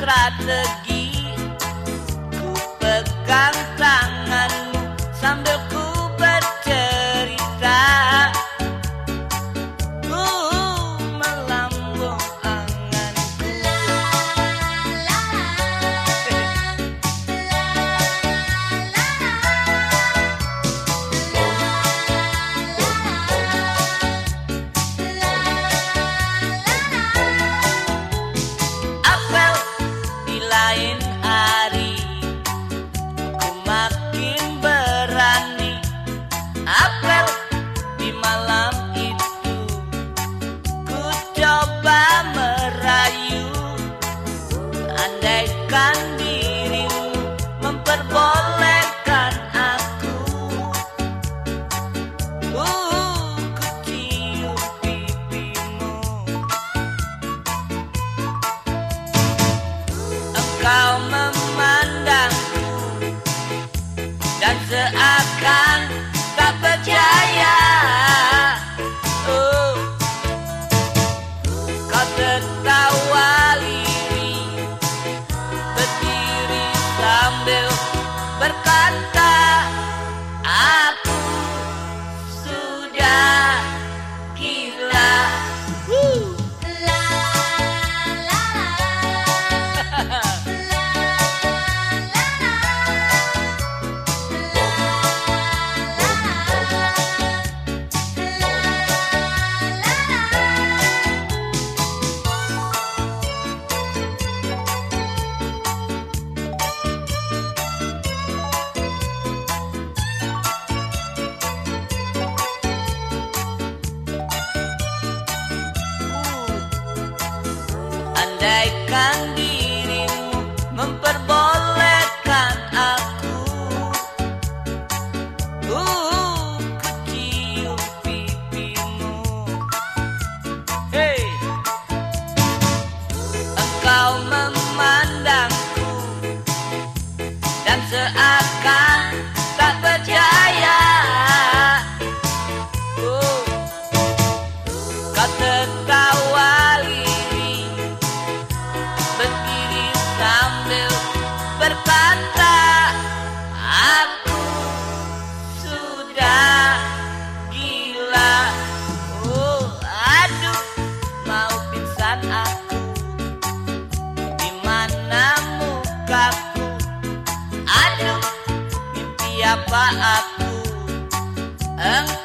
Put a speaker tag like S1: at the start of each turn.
S1: strategi ku pegang tangan. Apa aku Engkau